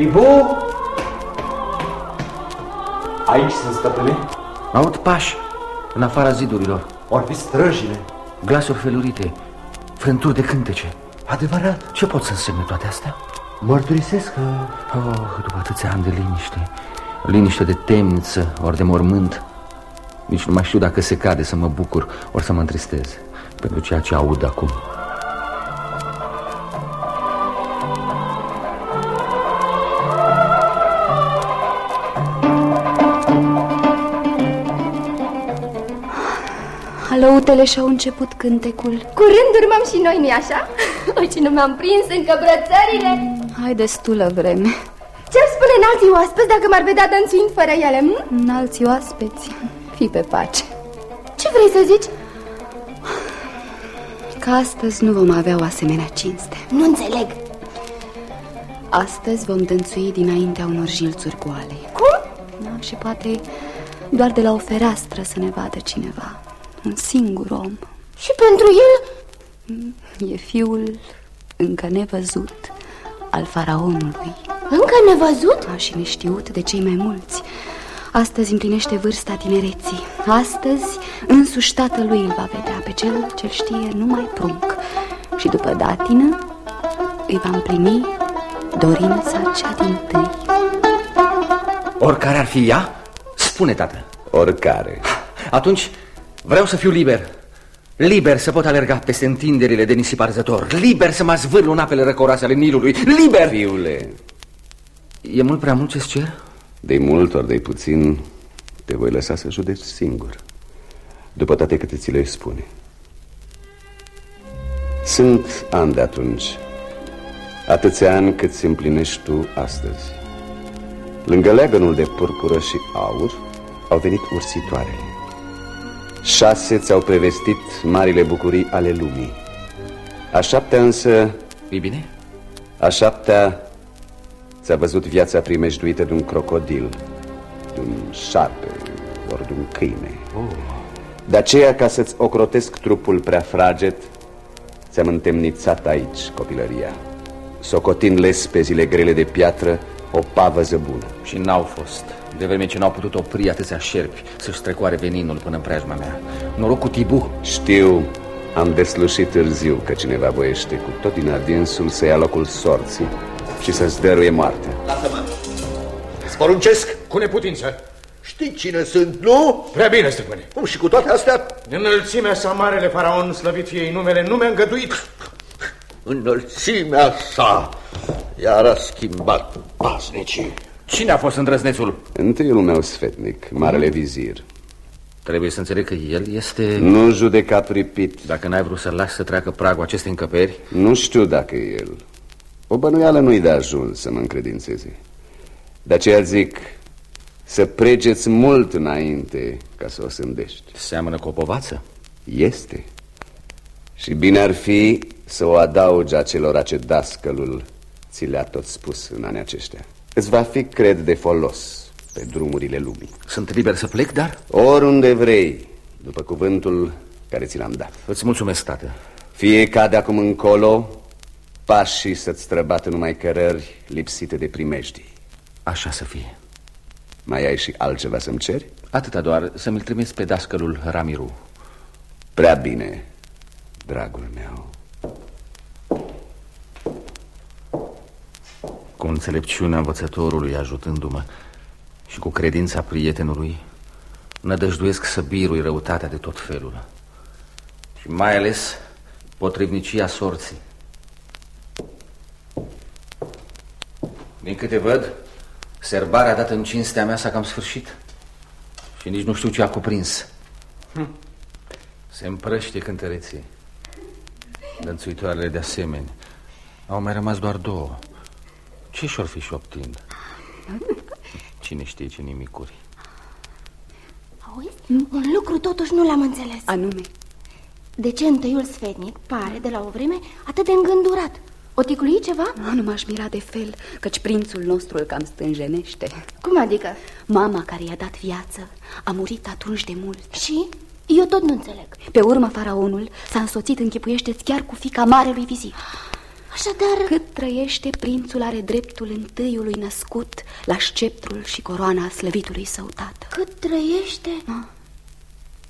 Tibu! Aici sunt, stăpâne? Aud pași în afara zidurilor. Or fi străjile. Glasuri felurite, frânturi de cântece. Adevărat. Ce pot să însemne toate astea? Mărturisesc că... Oh, după atâția ani de liniște, liniște de temniță, ori de mormânt, nici nu mai știu dacă se cade să mă bucur, ori să mă întristez pentru ceea ce aud acum. Alăutele și-au început cântecul Curând urmăm și noi, nu-i așa? O, ce nu m-am prins încă brățările Hai destulă vreme Ce-ar spune înalții oaspeți dacă m-ar vedea dănțuind fără ele? Hm? Înalții oaspeți, fi pe pace Ce vrei să zici? Că astăzi nu vom avea o asemenea cinste Nu înțeleg Astăzi vom dănțui dinaintea unor jilțuri goale Cum? Da, și poate doar de la o fereastră să ne vadă cineva un singur om. Și pentru el? E fiul încă nevăzut al faraonului. Încă nevăzut? A, și neștiut de cei mai mulți. Astăzi împlinește vârsta tinereții. Astăzi însuși tatălui îl va vedea Pe cel ce știe numai prunc. Și după datină îi va împlini dorința cea din tâi. Oricare ar fi ea, spune, tată. Oricare. Atunci Vreau să fiu liber. Liber să pot alerga peste întinderile de nisip arzător Liber să mă zvârlu în apele răcoroase ale Nilului. Liber! Fiule! E mult prea mult ce-ți cer? de mult ori de puțin Te voi lăsa să judeci singur. După toate câte ți le spune. Sunt ani de atunci. Atâția ani cât se împlinești tu astăzi. Lângă leagănul de purpură și aur Au venit ursitoarele Șase ți-au prevestit marile bucurii ale lumii. A șaptea însă e bine? A șaptea ți-a văzut viața primejduită de un crocodil De un șarpe ori de un câine. Oh. De aceea, ca să-ți ocrotesc trupul prea fraget Ți-am întemnițat aici copilăria. Socotind lespezile grele de piatră O pavăză bună. Și n-au fost de vreme ce n-au putut opri atâția șerpi Să-și strecoare veninul până în preajma mea. Noroc cu Tibu. Știu, am deslușit târziu Că cineva voiește cu tot din adinsul Să ia locul sorții Și să-ți dăruie moartea. Lasă-mă. Sporuncesc cu neputință. Știi cine sunt, nu? Prea bine, stăpâne. Cum și cu toate astea? Înălțimea sa, marele faraon, slăvit fie ei numele, nu mi-a îngăduit. Înălțimea sa Iar a schimbat pasnicii Cine a fost îndrăznețul? Întâiul meu sfetnic, marele vizir. Trebuie să înțeleg că el este... Nu judeca pripit. Dacă n-ai vrut să lași să treacă pragul acestei încăperi? Nu știu dacă e el. O bănuială nu-i de ajuns să mă încredințeze. De aceea zic Să pregeți mult înainte Ca să o sândești. Seamănă cu o povață? Este. Și bine ar fi să o adaugi acelora ce dascălul Ți le-a tot spus în anii aceștia Îți va fi, cred, de folos pe drumurile lumii. Sunt liber să plec, dar? Oriunde vrei, după cuvântul care ți l-am dat. Îți mulțumesc, tată. Fie ca de acum încolo Pașii să-ți străbată numai cărări lipsite de primejdii. Așa să fie. Mai ai și altceva să-mi ceri? Atâta doar, să-mi-l trimiți pe dascălul Ramiru. Prea bine, dragul meu Cu înțelepciunea învățătorului ajutându-mă Și cu credința prietenului Nădăjduiesc să birui răutatea de tot felul. Și mai ales potrivnicia sorții. Din câte văd, serbarea dată în cinstea mea s-a cam sfârșit. Și nici nu știu ce a cuprins. Hm. Se împrăște cântăreții Dănțuitoarele de asemenea. Au mai rămas doar două ce și-or fi șoptind? Cine știe ce nimicuri Auzi? Un lucru totuși nu l-am înțeles Anume? De ce întâiul sfetnic pare de la o vreme atât de îngândurat? O ticlui ceva? Nu, nu m-aș mira de fel, căci prințul nostru îl cam stânjenește Cum adică? Mama care i-a dat viață a murit atunci de mult Și? Eu tot nu înțeleg Pe urmă faraonul s-a însoțit, închipuiește chiar cu fica marelui vizir Așadar... Cât trăiește, prințul are dreptul întâiului născut la sceptrul și coroana slăvitului său tată. Cât trăiește? A.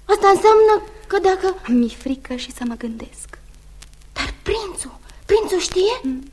Asta înseamnă că dacă... Mi-e frică și să mă gândesc. Dar prințul, prințul știe? Mm.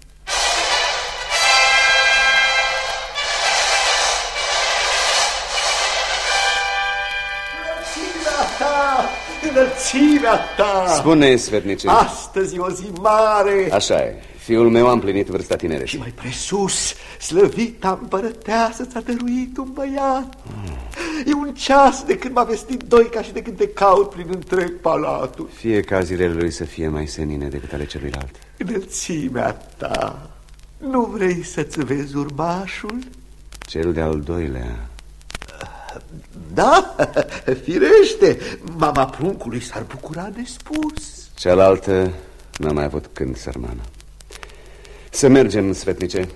înălțimea ta! Spune, sfetnice. Astăzi e o zi mare. Așa e. Fiul meu a împlinit vârsta tinere. Și mai presus, slăvita împărăteasă ți-a dăruit un băiat. Mm. E un ceas de când m-a vestit doi ca și de când te caut prin întreg palatul. Fie ca zilele lui să fie mai senine decât ale celuilalt. Înălțimea ta, nu vrei să-ți vezi urmașul? Cel de-al doilea da, firește, mama pruncului s-ar bucura de spus Cealaltă n-a mai avut când, sărmană Să mergem, sfetnice.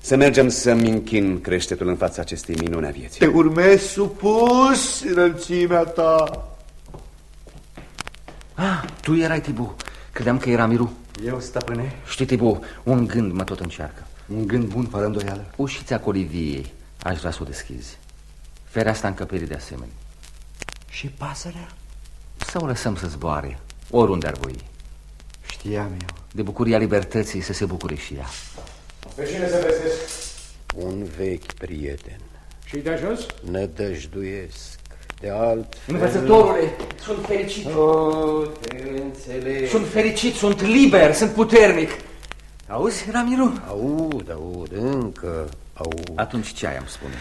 Să mergem să-mi închin creștetul în fața acestei minune a vieții. Te urmezi supus înălțimea ta. Ah, tu erai Tibu. Credeam că era Miru. Eu, stăpâne? Știi, Tibu, un gând mă tot încearcă. Un gând bun, fără îndoială? Ușița coliviei Aș vrea să o deschizi. Fereastra încăperii de asemenea. Și pasărea? Să o lăsăm să zboare, oriunde ar voi. Știam eu. De bucuria libertății să se bucure și ea. Pe cine să vestesc? Un vechi prieten. Și de ajuns? Nădăjduiesc. De altfel... Învățătorule, sunt fericit. Oh, te înțeleg. Sunt fericit, sunt liber, sunt puternic. Auzi, Ramiru? Aud, aud, încă aud. Atunci ce ai am spune?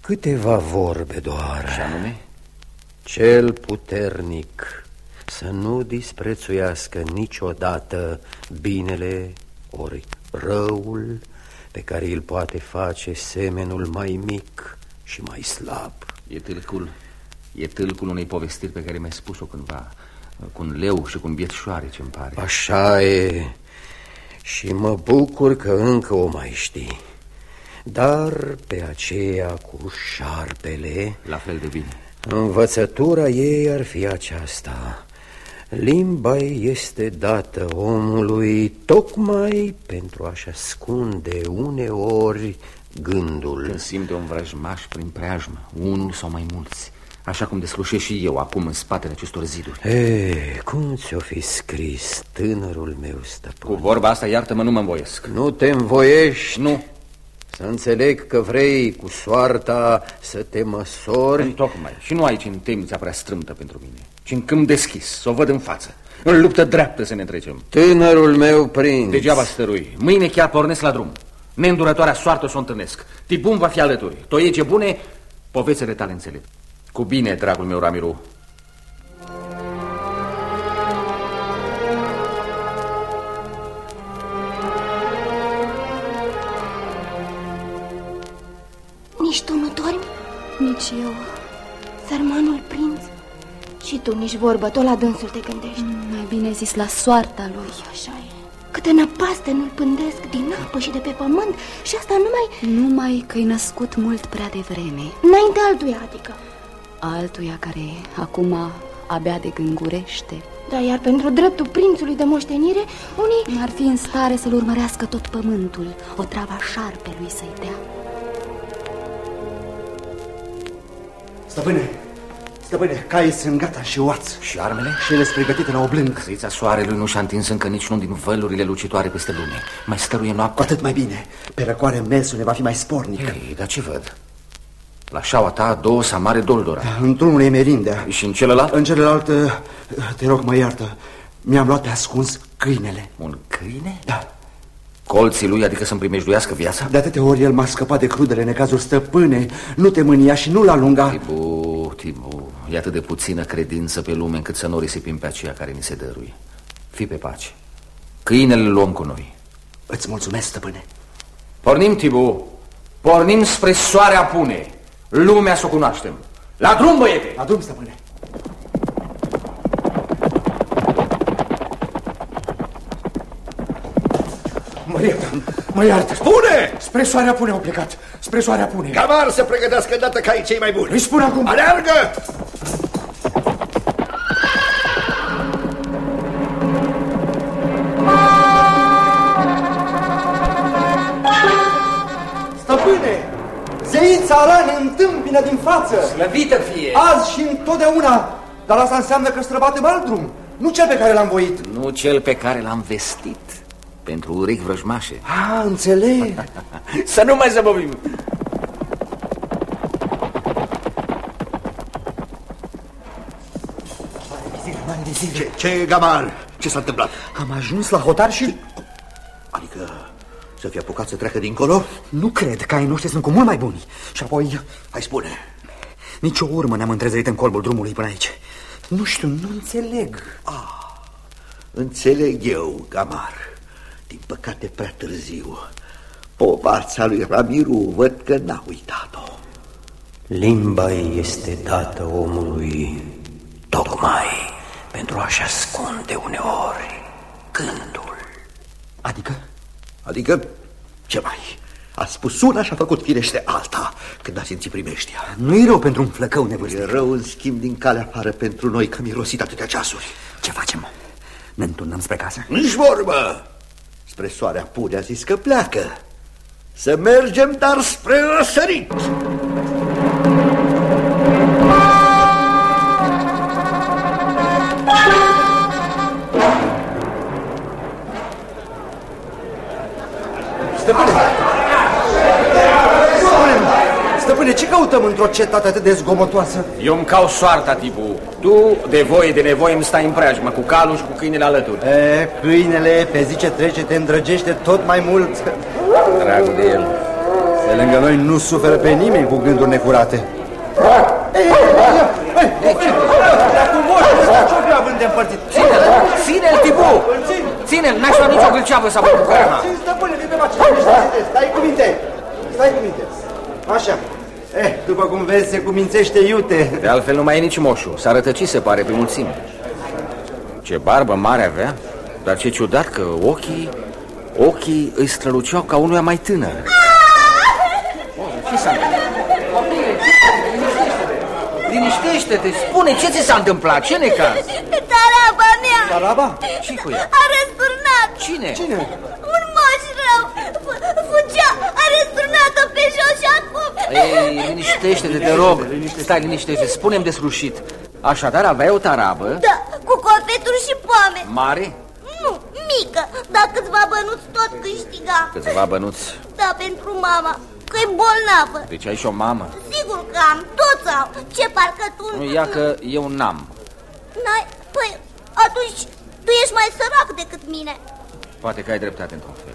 Câteva vorbe doar. Și anume? Cel puternic să nu disprețuiască niciodată binele ori răul pe care îl poate face semenul mai mic și mai slab. E tâlcul, e tâlcul unei povestiri pe care mi-ai spus-o cândva, cu un leu și cu un bietșoare, ce-mi pare. Așa e și mă bucur că încă o mai știi. Dar pe aceea cu șarpele... La fel de bine. Învățătura ei ar fi aceasta. Limba este dată omului tocmai pentru a-și ascunde uneori gândul. Când simte un vrăjmaș prin preajmă, unul sau mai mulți, așa cum deslușesc și eu acum în spatele acestor ziduri. E, cum ți-o fi scris tânărul meu stăpân? Cu vorba asta, iartă-mă, nu mă învoiesc. Nu te învoiești? Nu. Să înțeleg că vrei cu soarta să te măsori. Întocmai. Și nu aici în temnița prea strâmtă pentru mine Ci în câmp deschis, să o văd în față. În luptă dreaptă să ne trecem. Tânărul meu prinț Degeaba stărui. Mâine chiar pornesc la drum. Neîndurătoarea soartă să o întâlnesc. Tibun va fi alături. Toiege bune, povețele tale înțelept. Cu bine, dragul meu Ramiru Nici tu nu dormi? Nici eu. Sărmanul prinț? Și tu nici vorbă, tot la dânsul te gândești. Mm, mai bine zis la soarta lui. Așa e. Câte năpaste nu-l pândesc din apă și de pe pământ și asta numai... Numai că-i născut mult prea devreme. Înainte altuia, adică. Altuia care acum abia de gângurește. Da, iar pentru dreptul prințului de moștenire, unii... Ar fi în stare să-l urmărească tot pământul, o trava șarpelui să-i dea. Stăpâne, stăpâne, caii sunt gata și oați. Și armele? Și ele sunt pregătite la oblâng. Crița soarelui nu și-a întins încă niciunul din vălurile lucitoare peste lume. Mai stăruie Cu noaptea. atât mai bine. Pe răcoare mersul ne va fi mai spornic. Ei, dar ce văd? La șaua ta două samare doldora. Într-unul e merindea. Și în celălalt? În celălalt, te rog, mă iartă, mi-am luat pe ascuns câinele. Un câine? Da. Colții lui, adică să-mi primejduiască viața? De atâtea ori el m-a scăpat de crudele necazuri stăpâne. Nu te mânia și nu-l alunga. Tibu, Tibu, e atât de puțină credință pe lume încât să nu risipim pe aceea care ni se dăruie. Fii pe pace. Câinele îl luăm cu noi. Îți mulțumesc, stăpâne. Pornim, Tibu. Pornim spre soarea pune. Lumea să o cunoaștem. La drum, băiete! La drum, stăpâne. mă iartă, mă iartă. Spune! Spre soarea pune au plecat, spre soarea pune. Camar să pregătească dată ca ei cei mai buni. Îi spun acum. Aleargă! Stăpâne, zeița Aran întâmpină din față. Slăvită fie! Azi și întotdeauna, dar asta înseamnă că străbatem alt drum. Nu cel pe care l-am voit. Nu cel pe care l-am vestit. Pentru urechi vrăjmașe. Ah, înțeleg. Să nu mai zăbovim. Ce, ce gamar? Ce s-a întâmplat? Am ajuns la hotar și... Adică să fie apucat să treacă dincolo? Nu cred că ai noștri sunt cu mult mai buni. Și apoi... Hai spune. Nici o urmă ne-am întrezărit în colbul drumului până aici. Nu știu, nu înțeleg. Ah, înțeleg eu, gamar. Din păcate prea târziu. Povarța lui Ramiru văd că n-a uitat-o. Limba ei este dată omului tocmai pentru a-și ascunde uneori gândul. Adică? Adică, ce mai? A spus una și a făcut firește alta când a simțit primeștia. Nu e rău pentru un flăcău nevârstit. E rău, în schimb, din calea afară pentru noi că mirosit atâtea ceasuri. Ce facem? Ne înturnăm spre casă? Nici vorbă! Spre soarea pune a zis că pleacă. Să mergem, dar spre răsărit. Stăpâne! Stăpâne! Stăpâne, ce căutăm într-o cetate atât de zgomotoasă? Eu îmi cau soarta, Tibu. Tu, de voie, de nevoie, îmi stai în preajmă, cu calul și cu câinele alături. E, câinele, pe zi ce trece, te îndrăgește tot mai mult. Dragul de el. Pe lângă noi nu suferă pe nimeni cu gânduri necurate. Dar cu moșul ăsta ce-o fi având de împărțit? Ține-l, ține-l, Tibu! Ține-l, n-aș lua nicio gâlceavă să cu carana. Țin, stăpâne, vine pe ce Stai cu minte, stai cu minte. Așa. Eh, după cum vezi, se cumințește iute. De altfel nu mai e nici moșul. S-a rătăcit, se pare, pe mulțime. Ce barbă mare avea, dar ce ciudat că ochii, ochii îi străluceau ca unuia mai tânăr. Ce s-a întâmplat? Liniștește-te, spune ce ți s-a întâmplat, ce necaz? Taraba mea! Taraba? ce cu ea? A răsturnat! Cine? Cine? Un moș rău! F- Fugea! A răsturnat-o pe jos și acum... Ei, liniștește-te, te rog. Stai, liniștește, spune-mi deslușit. Așadar aveai o tarabă Da, cu confeturi și poame. mare, Nu, mică, dar câțiva bănuți tot câștiga. câțiva bănuți. Da, pentru mama, că e bolnavă. Deci ai și o mamă. Sigur că am, toți au. Ce parcă tu... Nu, ia că eu n-am. N-ai... Păi, atunci tu ești mai sărac decât mine. Poate că ai dreptate într-un fel.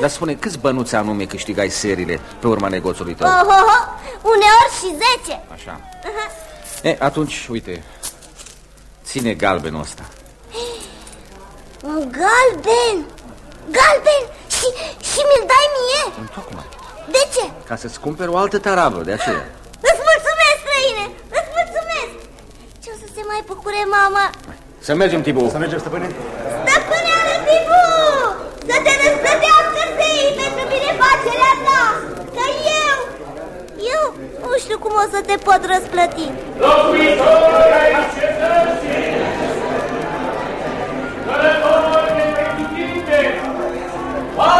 Dar spune, câți bănuți anume câștigai serile pe urma negoțului tău? Oh, oh, oh. Uneori și zece. Așa. E, atunci, uite, ține galbenul ăsta. Un galben! Galben! Și, și mi-l dai mie? Întocmai. De ce? Ca să-ți cumperi o altă tarabă, de aceea. Îți mulțumesc, străine! Îți mulțumesc! Ce o să se mai bucure mama? Să mergem, Tibu. Să mergem, stăpâne? Stăpâne Arătibu! Să te răsplătească zeii pentru binefacerea ta! Că eu, eu nu știu cum o să te pot răsplăti. Locuitori ai cetății, călători de pretutinde,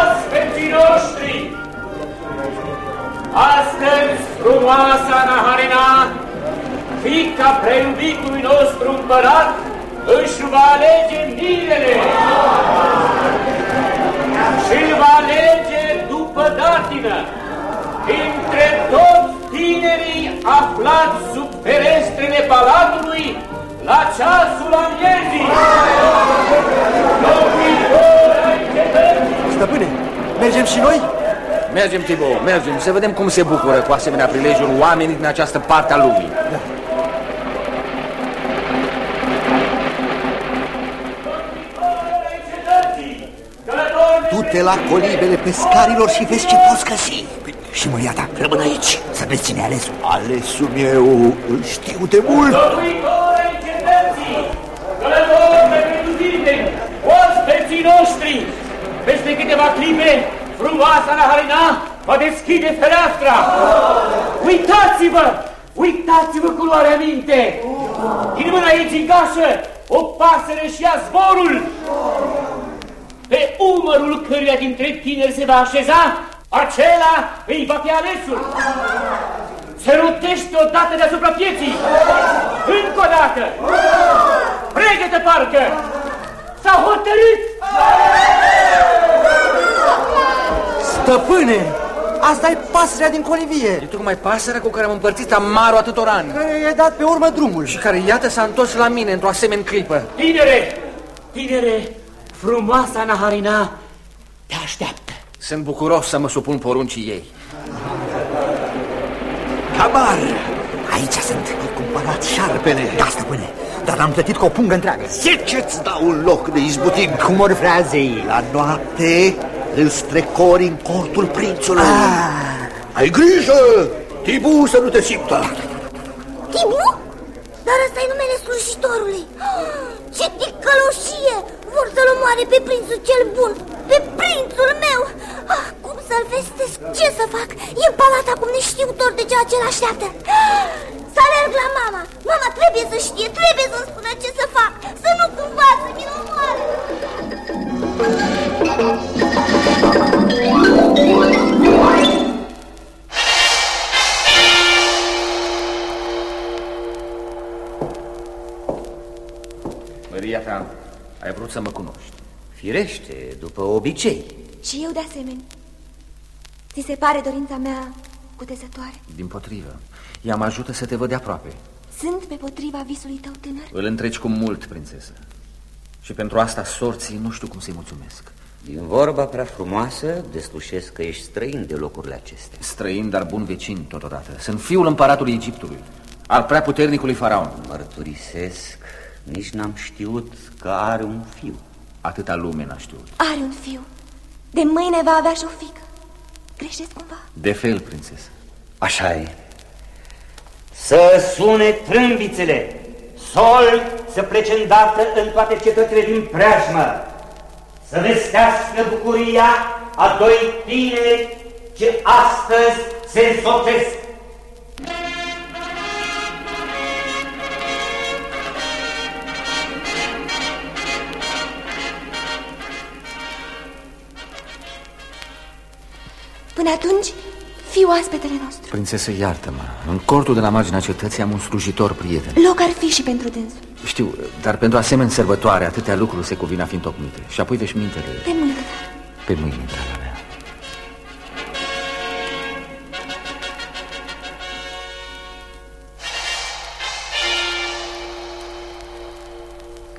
aspeții noștri, astăzi frumoasa Naharina, fica preiubitului nostru împărat, își va alege mirele și îl va alege după datină dintre toți tinerii aflați sub ferestrele palatului la ceasul amiezii. Locuitori ai cetății, Stăpâne, mergem și noi? Mergem, Tibu, mergem, să vedem cum se bucură cu asemenea prilejuri oamenii din această parte a lumii. ai Du-te la colibele pescarilor și vezi ce poți găsi. Și măriata, rămân aici, să vezi cine e alesul. Alesul meu îl știu de mult. Locuitori ai cetății, călători de pretutinde, oaspeții noștri, peste câteva clipe, frumoasa Naharina va deschide fereastra. Uitați-vă! Uitați-vă culoarea minte! Din mâna ei gigașă, o pasăre și ia zborul! Pe umărul căruia dintre tineri se va așeza, acela îi va fi alesul. se rotește odată deasupra pieții. Încă o dată. Pregătă parcă. S-a hotărât. Stăpâne, asta e pasărea din colivie. E tocmai pasărea cu care am împărțit amarul atâtor ani. Care i-a dat pe urmă drumul. Și care, iată, s-a întors la mine într-o asemenea clipă. Tinere, tinere, frumoasa Naharina te așteaptă. Sunt bucuros să mă supun poruncii ei. Camar! Aici sunt. Ai cumpărat șarpele. Da, stăpâne, dar l-am plătit cu o pungă întreagă. Ce-ți dau un loc de izbutim? Cum ori vrea zei. La noapte îl strecori în cortul prințului. Ah. Ai grijă! Tibu să nu te simtă. Tibu? Dar ăsta e numele slujitorului. Ce ticăloșie! Vor să-l omoare pe prințul cel bun, pe prințul meu! Ah, cum să-l vestesc? Ce să fac? E în palat acum neștiutor de ceea ce l-așteaptă. Să alerg la mama. Mama trebuie să știe, trebuie să după obicei. Și eu de asemenea. Ți se pare dorința mea cutezătoare? Din potrivă, ea mă ajută să te văd de aproape. Sunt pe potriva visului tău tânăr? Îl întreci cu mult, prințesă. Și pentru asta sorții nu știu cum să-i mulțumesc. Din vorba prea frumoasă, deslușesc că ești străin de locurile acestea. Străin, dar bun vecin totodată. Sunt fiul împăratului Egiptului, al prea puternicului faraon. Mărturisesc, nici n-am știut că are un fiu. Atâta lume n-a știut. Are un fiu. De mâine va avea și o fică. Greșesc cumva? De fel, prințesă. Așa e. Să sune trâmbițele, sol să plece îndată în toate cetățile din preajmă, să vestească bucuria a doi tineri ce astăzi se însocesc. Până atunci, fiu oaspetele nostru. Prințesă, iartă-mă. În cortul de la marginea cetății am un slujitor prieten. Loc ar fi și pentru dânsul. Știu, dar pentru asemenea sărbătoare atâtea lucruri se cuvine a fi întocmite. Și apoi veșmintele. Pe mâine. Pe mâine, draga mea.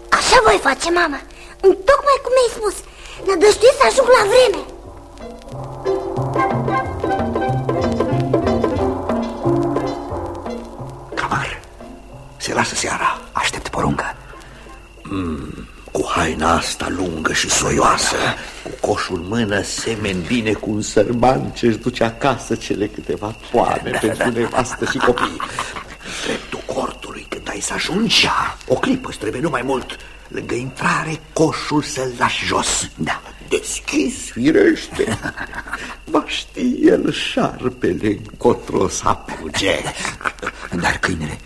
Așa voi face, mama. Tocmai cum mi-ai spus. Nădăjduiesc să ajung la vreme. Cu haina asta lungă și soioasă, cu coșul în mână, semeni bine cu un sărman ce-și duce acasă cele câteva toane pentru nevastă și copii. Dreptul cortului, când ai să ajungi, o clipă îți trebuie, nu mai mult. Lângă intrare, coșul să-l lași jos. Da. Deschis, firește. Va ști el șarpele încotro să apuge. Dar câinele,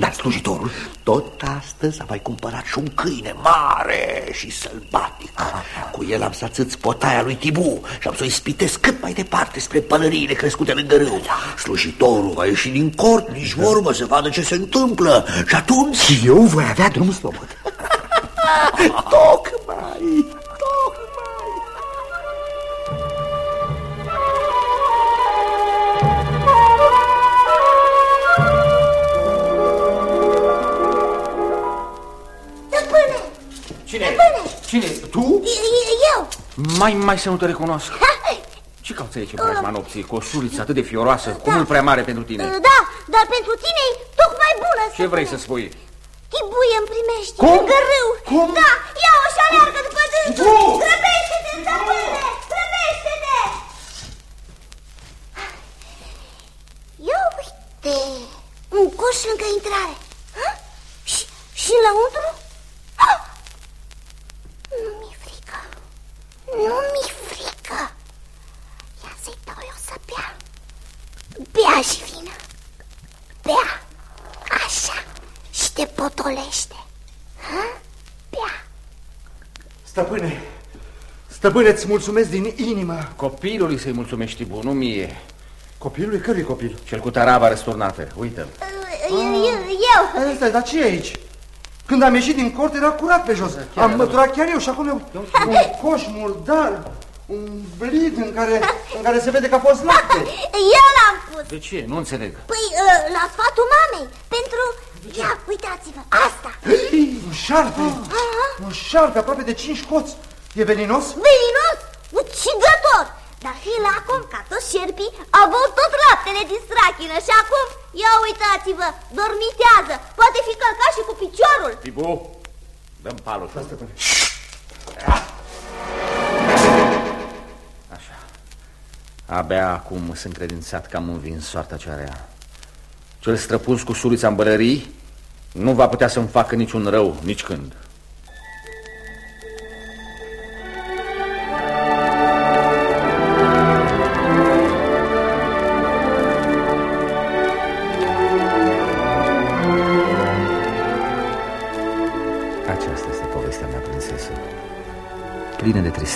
dar slujitorul, tot astăzi am mai cumpărat și un câine mare și sălbatic. Cu el am să ațâț potaia lui Tibu și am să-i spitesc cât mai departe spre pălăriile crescute lângă râu. Slujitorul va ieși din cort, nici vorbă să vadă ce se întâmplă. Și atunci... Eu voi avea drum slobod. Tocmai, tocmai. Tu? e- e- eu. Mai, mai să nu te recunosc. Ce cauți aici în preajma nopții cu o suriță atât de fioroasă, cu mult prea mare pentru tine? Da, dar pentru tine e tocmai bună, Ce vrei să spui? Chibuie îmi primești, Cum? lângă râu. Cum? Da, ia-o și aleargă după dânsul. Nu! Grăbește-te, stăpâne, grăbește-te. Ia uite, un coș lângă intrare. Hă? Și, și lăuntru? Ah! Nu mi-e frică, nu mi-e frică. Ia să-i dau eu să bea. Bea și vină. Bea. Așa. Și te potolește. Ha? Bea. Stăpâne, stăpâne, îți mulțumesc din inimă. Copilului să-i mulțumești, bun, nu mie. Copilul e cărui copil? Cel cu taraba răsturnată, uite-l. Eu. Eh, Stai, dar ce e aici? Când am ieșit din cort era curat pe jos. Am măturat chiar eu și acum e un coș murdar, un blid în care, în care se vede că a fost lapte. Eu l-am pus. De ce? Nu înțeleg. Păi, uh, la sfatul mamei. Pentru... Ia, uitați-vă, asta. Un șarpe, un șarpe aproape de cinci coți. E veninos? Velinos, ucigător. Dar Hilacom, ca toți șerpii, a băut tot laptele din strachină și acum, ia uitați-vă, dormitează. Poate fi călcat și cu piciorul. Tibu, dăm palul. Așa. Abia acum sunt credințat că am învins soarta cea rea. Cel străpuns cu surița în bălării nu va putea să-mi facă niciun rău, nici când.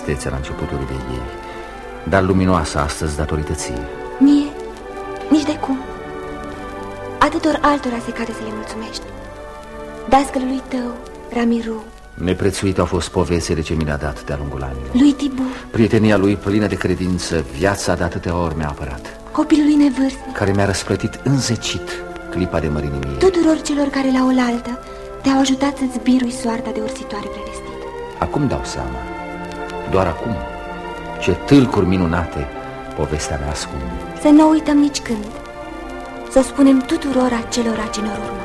Tristețe la începuturile ei, dar luminoasă astăzi datorită ție. Mie? Nici de cum. Atâtor altora se cade să le mulțumești. Dascălului tău, Ramiru, Neprețuit au fost povestele ce mi le-a dat de-a lungul anilor. lui Tibu, Prietenia lui plină de credință, viața de atâtea ori mi-a apărat, copilului nevârstnic, care mi-a răsplătit înzecit clipa de mărinimie. tuturor celor care la oaltă te-au ajutat să-ți birui soarta de ursitoare prevestită. Acum dau seama, doar acum, ce tâlcuri minunate povestea mea ascunde. Să nu uităm nici când. Să o spunem tuturor acelora ce ne urma.